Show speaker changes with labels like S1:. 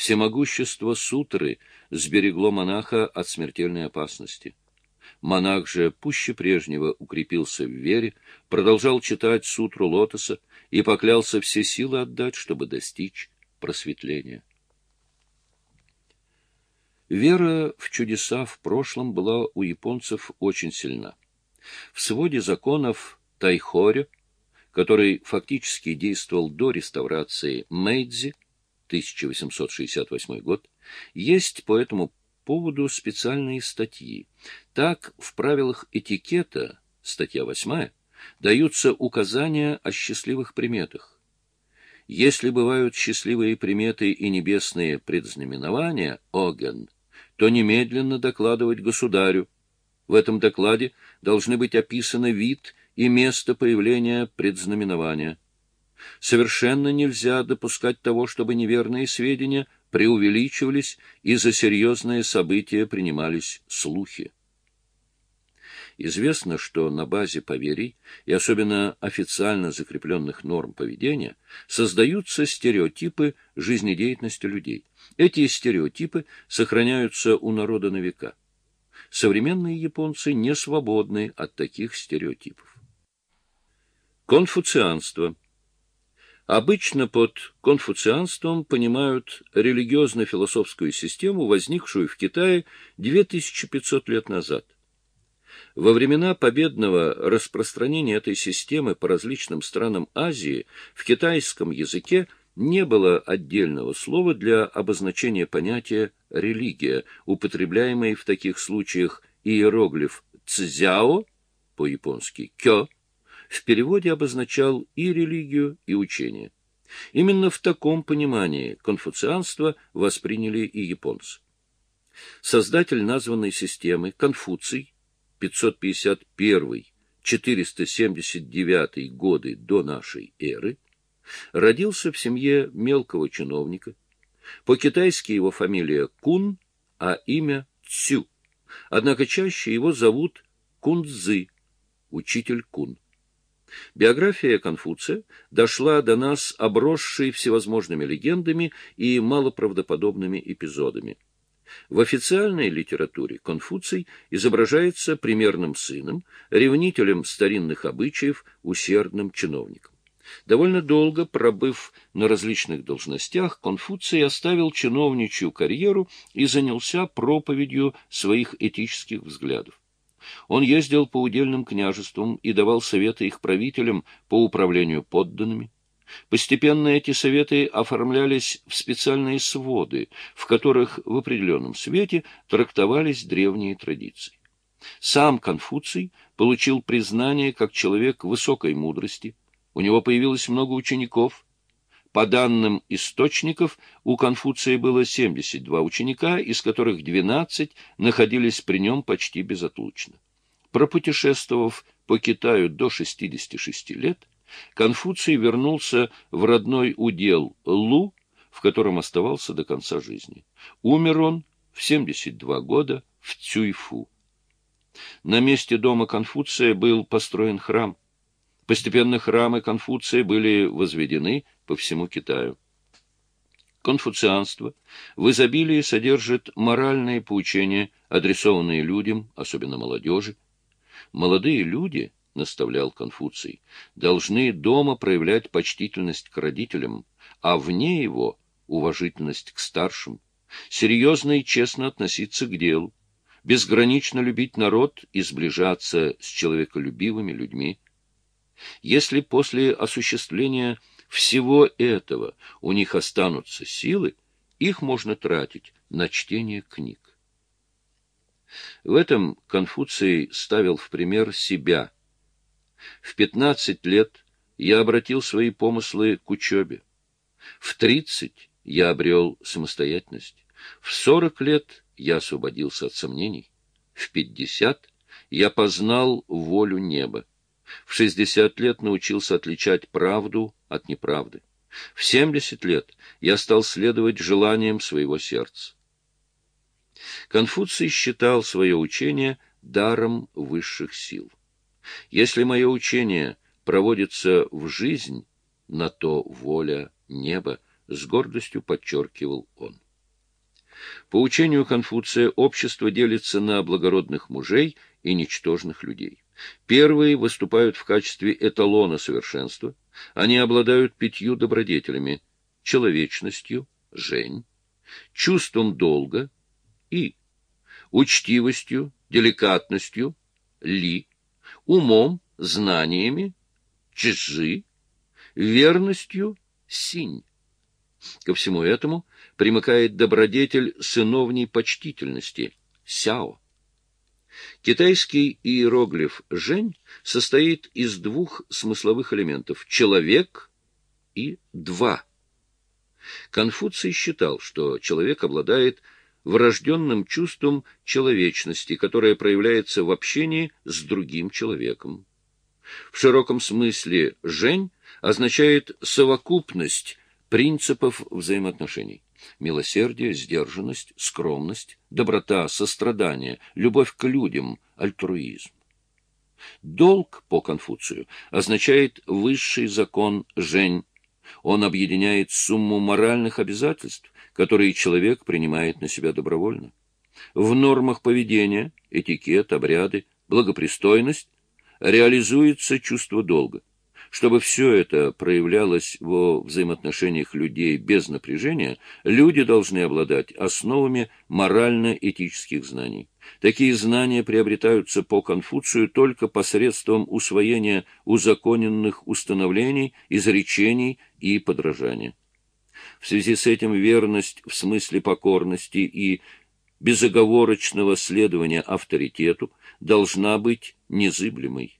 S1: Всемогущество сутры сберегло монаха от смертельной опасности. Монах же пуще прежнего укрепился в вере, продолжал читать сутру лотоса и поклялся все силы отдать, чтобы достичь просветления. Вера в чудеса в прошлом была у японцев очень сильна. В своде законов Тайхорё, который фактически действовал до реставрации Мэйдзи, 1868 год, есть по этому поводу специальные статьи. Так, в правилах этикета, статья 8, даются указания о счастливых приметах. Если бывают счастливые приметы и небесные предзнаменования, оген – то немедленно докладывать государю. В этом докладе должны быть описаны вид и место появления предзнаменования. Совершенно нельзя допускать того, чтобы неверные сведения преувеличивались и за серьезные события принимались слухи. Известно, что на базе поверий и особенно официально закрепленных норм поведения создаются стереотипы жизнедеятельности людей. Эти стереотипы сохраняются у народа на века. Современные японцы не свободны от таких стереотипов. Конфуцианство. Обычно под конфуцианством понимают религиозно-философскую систему, возникшую в Китае 2500 лет назад. Во времена победного распространения этой системы по различным странам Азии в китайском языке – не было отдельного слова для обозначения понятия «религия», употребляемый в таких случаях иероглиф «цзяо», по-японски «кё», в переводе обозначал и религию, и учение. Именно в таком понимании конфуцианство восприняли и японцы. Создатель названной системы, Конфуций, 551-479 годы до нашей эры, Родился в семье мелкого чиновника. По-китайски его фамилия Кун, а имя Цю. Однако чаще его зовут Кунцзы, учитель Кун. Биография Конфуция дошла до нас обросшей всевозможными легендами и малоправдоподобными эпизодами. В официальной литературе Конфуций изображается примерным сыном, ревнителем старинных обычаев, усердным чиновником. Довольно долго пробыв на различных должностях, Конфуций оставил чиновничью карьеру и занялся проповедью своих этических взглядов. Он ездил по удельным княжествам и давал советы их правителям по управлению подданными. Постепенно эти советы оформлялись в специальные своды, в которых в определенном свете трактовались древние традиции. Сам Конфуций получил признание как человек высокой мудрости, у него появилось много учеников. По данным источников, у Конфуция было 72 ученика, из которых 12 находились при нем почти безотлучно. Пропутешествовав по Китаю до 66 лет, Конфуций вернулся в родной удел Лу, в котором оставался до конца жизни. Умер он в 72 года в Цюйфу. На месте дома Конфуция был построен храм. Постепенно храмы Конфуция были возведены по всему Китаю. Конфуцианство в изобилии содержит моральные поучения, адресованные людям, особенно молодежи. Молодые люди, наставлял Конфуций, должны дома проявлять почтительность к родителям, а вне его — уважительность к старшим, серьезно и честно относиться к делу, безгранично любить народ и сближаться с человеколюбивыми людьми. Если после осуществления всего этого у них останутся силы, их можно тратить на чтение книг. В этом Конфуций ставил в пример себя. В пятнадцать лет я обратил свои помыслы к учебе. В тридцать я обрел самостоятельность. В сорок лет я освободился от сомнений. В пятьдесят я познал волю неба. В 60 лет научился отличать правду от неправды. В 70 лет я стал следовать желаниям своего сердца. Конфуций считал свое учение даром высших сил. Если мое учение проводится в жизнь, на то воля неба, с гордостью подчеркивал он. По учению Конфуция общество делится на благородных мужей и ничтожных людей. Первые выступают в качестве эталона совершенства. Они обладают пятью добродетелями – человечностью, жень, чувством долга и учтивостью, деликатностью, ли, умом, знаниями, чжи, верностью, синь. Ко всему этому примыкает добродетель сыновней почтительности – сяо. Китайский иероглиф «жень» состоит из двух смысловых элементов – «человек» и «два». Конфуций считал, что человек обладает врожденным чувством человечности, которое проявляется в общении с другим человеком. В широком смысле «жень» означает совокупность принципов взаимоотношений. Милосердие, сдержанность, скромность, доброта, сострадание, любовь к людям, альтруизм. Долг, по Конфуцию, означает высший закон «жень». Он объединяет сумму моральных обязательств, которые человек принимает на себя добровольно. В нормах поведения, этикет, обряды, благопристойность реализуется чувство долга. Чтобы все это проявлялось во взаимоотношениях людей без напряжения, люди должны обладать основами морально-этических знаний. Такие знания приобретаются по Конфуцию только посредством усвоения узаконенных установлений, изречений и подражания. В связи с этим верность в смысле покорности и безоговорочного следования авторитету должна быть незыблемой.